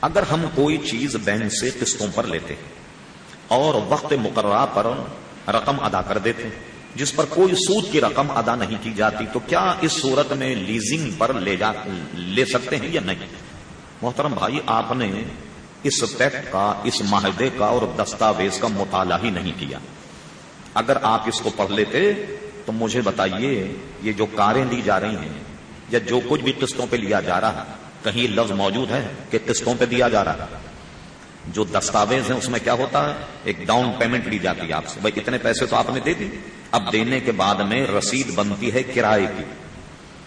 اگر ہم کوئی چیز بینک سے قسطوں پر لیتے اور وقت مقررہ پر رقم ادا کر دیتے جس پر کوئی سود کی رقم ادا نہیں کی جاتی، تو کیا اس صورت میں لیزنگ پر لے جا لے سکتے ہیں یا نہیں؟ محترم بھائی، آپ نے اس پیکٹ کا، اس معاہدے کا اور دستاویز کا مطالعہ ہی نہیں کیا۔ اگر آپ اس کو پڑھ لیتے، تو مجھے بتائیے، یہ جو کاریں لی جا رہی ہیں یا جو کچھ بھی قسطوں پہ لیا جا رہا ہے کہیں لفظ موجود ہے کہ قسطوں پہ دیا جا رہا ہے؟ جو دستاویز ہیں اس میں کیا ہوتا ہے؟ ایک ڈاؤن پیمنٹ لی جاتی ہے آپ سے۔ بھائی، اتنے پیسے تو آپ نے دے دی اب دینے کے بعد میں رسید بنتی ہے کرائے کی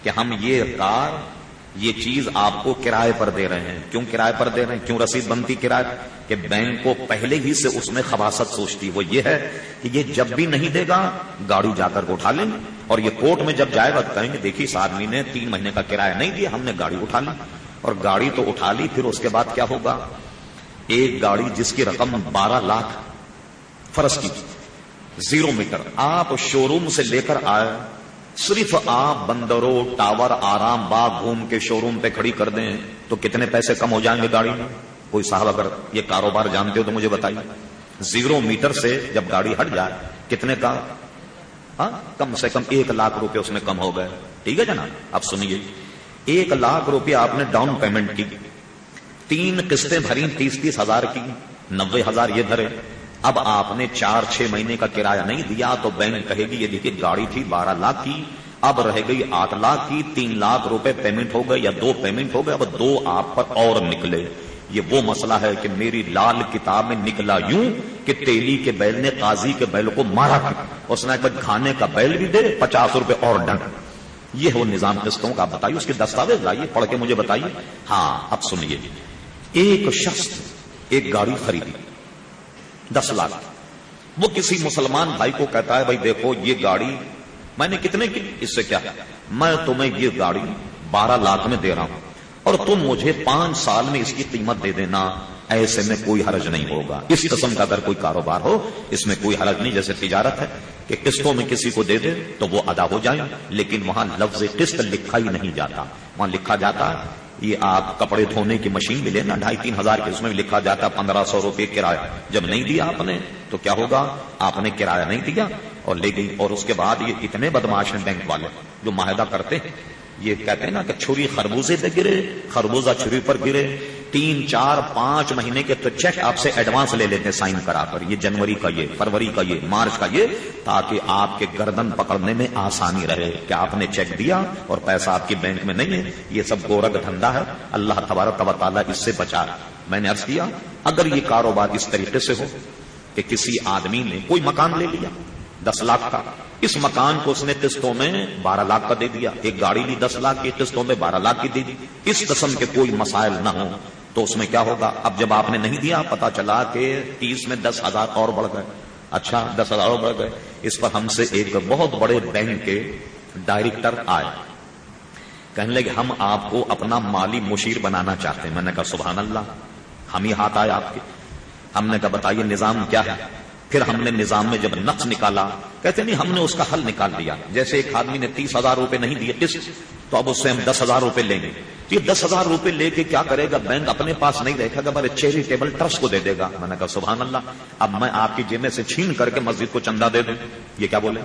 کہ ہم یہ کار، یہ چیز آپ کو کرائے پر دے رہے ہیں۔ کیوں کرائے پر دے رہے ہیں؟ کیوں رسید بنتی کرائے؟ کہ بینک کو پہلے ہی سے اس میں خباست سوچتی وہ یہ ہے کہ یہ جب بھی نہیں دے گا، گاڑی جا کر اٹھا لیں اور یہ کورٹ میں جب جائے گا کہیں گے، دیکھیے، اس آدمی نے تین مہینے کا کرایہ نہیں دیا، ہم نے گاڑی اٹھا لی۔ اور گاڑی تو اٹھا لی، پھر اس کے بعد کیا ہوگا؟ ایک گاڑی جس کی رقم بارہ لاکھ فرض کی زیرو میٹر۔ آپ شو روم سے لے کر آئے، صرف آپ بندرو، ٹاور، آرام باغ گھوم کے شو روم پہ کھڑی کر دیں، تو کتنے پیسے کم ہو جائیں گے گاڑی میں؟ کوئی صاحب، اگر یہ کاروبار جانتے ہو تو مجھے بتائیے۔ زیرو میٹر سے جب گاڑی ہٹ جائے، کتنے کا؟ ہاں کم سے کم ایک لاکھ روپے اس میں کم ہو گئے۔ ٹھیک ہے جناب، اب سنیے۔ ایک لاکھ روپے آپ نے ڈاؤن پیمنٹ کی۔ تین قسطیں بھری تیس تیس ہزار کی نبے ہزار یہ بھرے اب آپ نے چار، چھ مہینے کا کرایہ نہیں دیا تو بینک کہے گی، یہ دیکھیے گاڑی تھی بارہ لاکھ کی، اب رہ گئی آٹھ لاکھ کی، تین لاکھ روپے پیمنٹ ہو گئے یا دو پیمنٹ ہو گئے، اب دو آپ پر اور نکلے۔ یہ وہ مسئلہ ہے کہ میری لال کتاب میں نکلا یوں کہ تیلی کے بیل نے قاضی کے بیل کو مارا۔ اس نے کھانے کا بیل بھی دے، پچاس روپے اور ڈن۔ یہ وہ نظام قسطوں کا، بتائیے اس کے دستاویز، لائیے، پڑھ کے مجھے بتائیے۔ ہاں اب سنیے۔ ایک شخص ایک گاڑی خریدی، دس لاکھ۔ وہ کسی مسلمان بھائی کو کہتا ہے، بھائی دیکھو، یہ گاڑی میں نے کتنے کی، اس سے کیا؟ میں تمہیں یہ گاڑی بارہ لاکھ میں دے رہا ہوں اور تم مجھے پانچ سال میں اس کی قیمت دے دینا۔ ایسے میں کوئی حرج نہیں ہوگا۔ اس قسم کا اگر کوئی کاروبار ہو، اس میں کوئی حرج نہیں۔ جیسے تجارت ہے کہ قسطوں میں کسی کو دے دے تو وہ ادا ہو جائے، لیکن وہاں لفظ قسط لکھا ہی نہیں جاتا۔ وہاں لکھا جاتا، یہ آپ کپڑے دھونے کی مشین بھی لینا، ڈھائی تین ہزار کی اس میں لکھا جاتا، پندرہ سو روپے کرایہ۔ جب نہیں دیا آپ نے، تو کیا ہوگا؟ آپ نے کرایہ نہیں دیا۔ اور لے گئی، اور اس کے بعد یہ اتنے بدماش ہیں بینک والے جو معاہدہ کرتے ہیں۔ یہ کہتے ہیں نا کہ چھری خربوزے پہ گرے، خربوزہ چھری پر گرے۔ تین، چار، پانچ مہینے کے تو چیک آپ سے ایڈوانس لے لیتے سائن کرا کر۔ یہ جنوری کا یہ، فروری کا یہ، مارچ کا یہ، تاکہ آپ کے گردن پکڑنے میں آسانی رہے۔ کہ آپ نے چیک دیا اور پیسہ آپ کی بینک میں نہیں ہے؟ یہ سب گورک دھندا ہے۔ اللہ تبارک و تعالیٰ اس سے بچا۔ میں نے ارض کیا، اگر یہ کاروبار اس طریقے سے ہو کہ کسی آدمی نے کوئی مکان لے لیا، دس لاکھ کا، اس مکان کو اس نے قسطوں میں بارہ لاکھ کا دے دیا، ایک گاڑی لی، دس لاکھ کی قسطوں میں بارہ لاکھ کی دے دی، اس قسم کے کوئی مسائل نہ ہوں۔ تو اس میں کیا ہوگا؟ اب جب آپ نے نہیں دیا، پتا چلا کہ تیس میں دس ہزار اور بڑھ گئے۔ اچھا دس ہزار اور بڑھ گئے۔ اس پر ہم سے ایک بہت بڑے بینک کے ڈائریکٹر آئے۔ کہنے لگے، ہم آپ کو اپنا مالی مشیر بنانا چاہتے ہیں۔ میں نے کہا، سبحان اللہ، ہم ہی ہاتھ آئے آپ کے۔ ہم نے کہا، بتائیے نظام کیا ہے؟ پھر ہم نے نظام میں جب نقص نکالا، کہتے نہیں، ہم نے اس کا حل نکال دیا جیسے ایک آدمی نے تیس ہزار روپے نہیں دیے کس تو اب اس سے ہم دس ہزار روپے لیں گے۔ تو یہ دس ہزار روپے لے کے کیا کرے گا؟ بینک اپنے پاس نہیں دیکھا گا میرے چیریٹیبل ٹرسٹ کو دے دے گا۔ میں نے کہا سبحان اللہ اب میں آپ کی جیب میں سے چھین کر کے مسجد کو چندہ دے دوں۔ یہ کیا بولے؟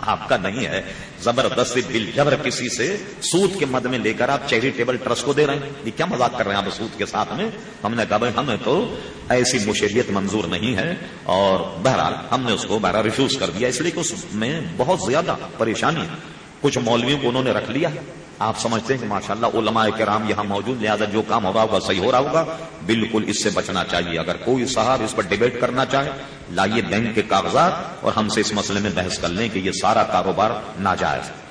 آپ کا نہیں ہے۔ زبردست دل جبر کسی سے سود کے مد میں لے کر آپ چیریٹیبل ٹرسٹ کو دے رہے ہیں۔ یہ کیا مذاق کر رہے ہیں آپ سود کے ساتھ میں؟ ہم نے کہا، بھائی، ہمیں تو ایسی مشریت منظور نہیں ہے۔ اور بہرحال، ہم نے اس کو بہرحال ریفیوز کر دیا۔ اس لیے کہ اس میں بہت زیادہ پریشانی ہے۔ کچھ مولویوں کو انہوں نے رکھ لیا۔ آپ سمجھتے ہیں کہ ماشاء اللہ علماء کرام یہاں موجود، لہٰذا جو کام ہو رہا ہوگا صحیح ہو رہا ہوگا۔ بالکل اس سے بچنا چاہیے۔ اگر کوئی صاحب اس پر ڈبیٹ کرنا چاہے، لائیے بینک کے کاغذات اور ہم سے اس مسئلے میں بحث کر لیں کہ یہ سارا کاروبار ناجائز۔